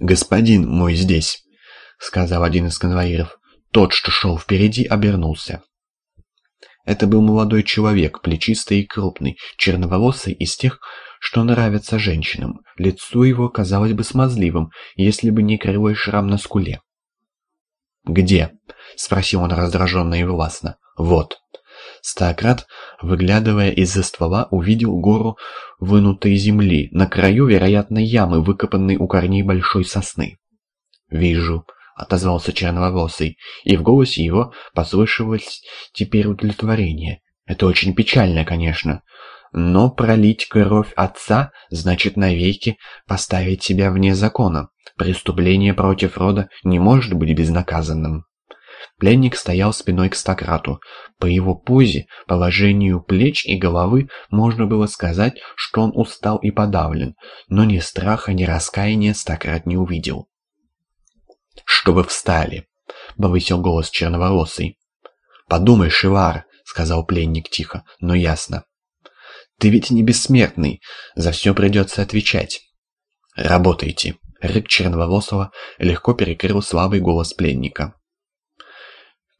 «Господин мой здесь», — сказал один из конвоиров. Тот, что шел впереди, обернулся. Это был молодой человек, плечистый и крупный, черноволосый из тех, что нравятся женщинам. Лицо его казалось бы смазливым, если бы не кривой шрам на скуле. «Где?» — спросил он раздраженно и властно. «Вот». Стакрат, выглядывая из-за ствола, увидел гору вынутой земли, на краю, вероятно, ямы, выкопанной у корней большой сосны. «Вижу», — отозвался черноволосый, и в голосе его послышалось теперь удовлетворение. «Это очень печально, конечно, но пролить кровь отца значит навеки поставить себя вне закона. Преступление против рода не может быть безнаказанным». Пленник стоял спиной к стократу. По его позе, положению плеч и головы можно было сказать, что он устал и подавлен, но ни страха, ни раскаяния стократ не увидел. «Что вы встали?» — повысил голос черноволосый. «Подумай, Шивар», — сказал пленник тихо, но ясно. «Ты ведь не бессмертный, за все придется отвечать». «Работайте», — рык черноволосого легко перекрыл слабый голос пленника.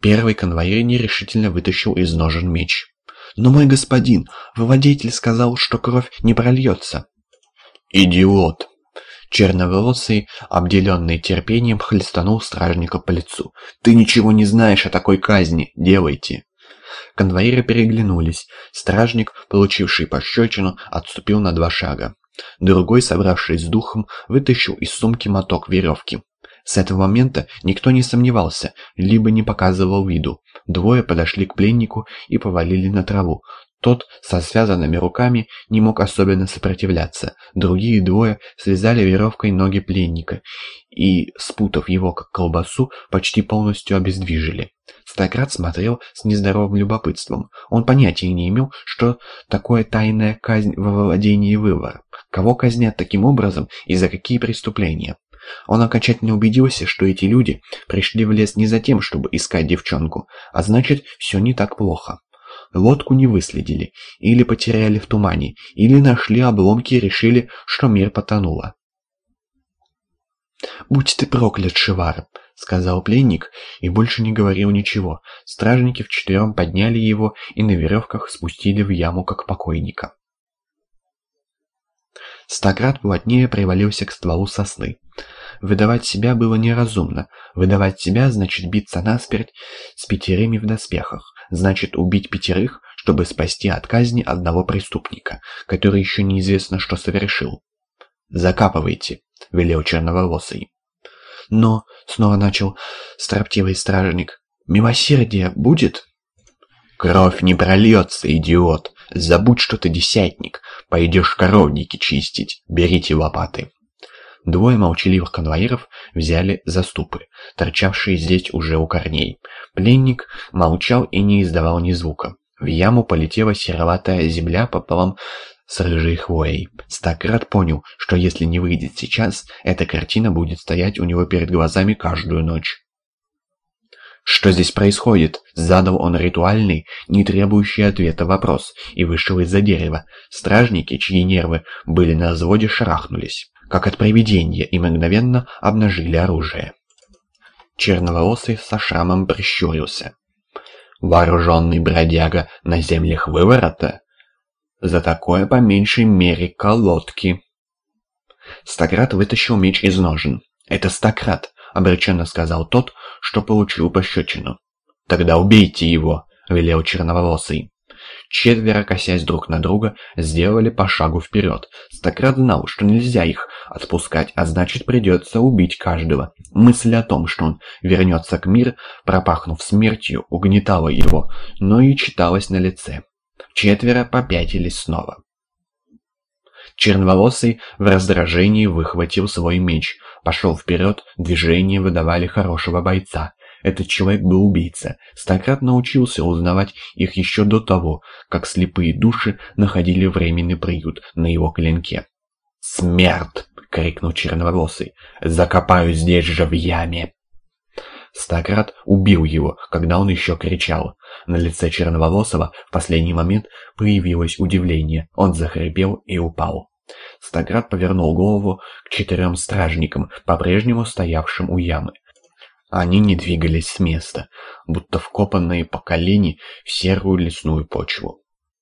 Первый конвоир нерешительно вытащил из ножен меч. «Но мой господин, владетель сказал, что кровь не прольется». «Идиот!» Черноволосый, обделенный терпением, хлестанул стражника по лицу. «Ты ничего не знаешь о такой казни. Делайте!» Конвоиры переглянулись. Стражник, получивший пощечину, отступил на два шага. Другой, собравшись с духом, вытащил из сумки моток веревки. С этого момента никто не сомневался, либо не показывал виду. Двое подошли к пленнику и повалили на траву. Тот со связанными руками не мог особенно сопротивляться. Другие двое связали веревкой ноги пленника и, спутав его как колбасу, почти полностью обездвижили. Стократ смотрел с нездоровым любопытством. Он понятия не имел, что такое тайная казнь во владении вывор. Кого казнят таким образом и за какие преступления. Он окончательно убедился, что эти люди пришли в лес не за тем, чтобы искать девчонку, а значит, все не так плохо. Лодку не выследили, или потеряли в тумане, или нашли обломки и решили, что мир потонуло. «Будь ты проклят, Шивар!» — сказал пленник и больше не говорил ничего. Стражники вчетвером подняли его и на веревках спустили в яму, как покойника. Стократ плотнее привалился к стволу сосны. Выдавать себя было неразумно. Выдавать себя значит биться насмерть с пятерыми в доспехах. Значит убить пятерых, чтобы спасти от казни одного преступника, который еще неизвестно что совершил. «Закапывайте», — велел черноволосый. «Но», — снова начал строптивый стражник, — «милосердие будет?» «Кровь не прольется, идиот! Забудь, что ты десятник. Пойдешь коровники чистить. Берите лопаты». Двое молчаливых конвоиров взяли заступы, торчавшие здесь уже у корней. Пленник молчал и не издавал ни звука. В яму полетела сероватая земля пополам с рыжей хвоей. Стакрат понял, что если не выйдет сейчас, эта картина будет стоять у него перед глазами каждую ночь. «Что здесь происходит?» – задал он ритуальный, не требующий ответа вопрос, и вышел из-за дерева. Стражники, чьи нервы были на взводе, шарахнулись, как от привидения, и мгновенно обнажили оружие. Черноволосый со шрамом прищурился. «Вооруженный бродяга на землях выворота? За такое по меньшей мере колодки!» Стократ вытащил меч из ножен. «Это Стократ!» — обреченно сказал тот, что получил пощечину. «Тогда убейте его!» — велел черноволосый. Четверо, косясь друг на друга, сделали по шагу вперед. Стократ знал, что нельзя их отпускать, а значит придется убить каждого. Мысль о том, что он вернется к миру, пропахнув смертью, угнетала его, но и читалась на лице. Четверо попятились снова. Черноволосый в раздражении выхватил свой меч, пошел вперед, движения выдавали хорошего бойца. Этот человек был убийца. Стократ научился узнавать их еще до того, как слепые души находили временный приют на его клинке. «Смерть!» — крикнул черноволосый. «Закопаю здесь же в яме!» Стократ убил его, когда он еще кричал. На лице Черноволосого в последний момент появилось удивление. Он захрипел и упал. Стаград повернул голову к четырем стражникам, по-прежнему стоявшим у ямы. Они не двигались с места, будто вкопанные по колени в серую лесную почву.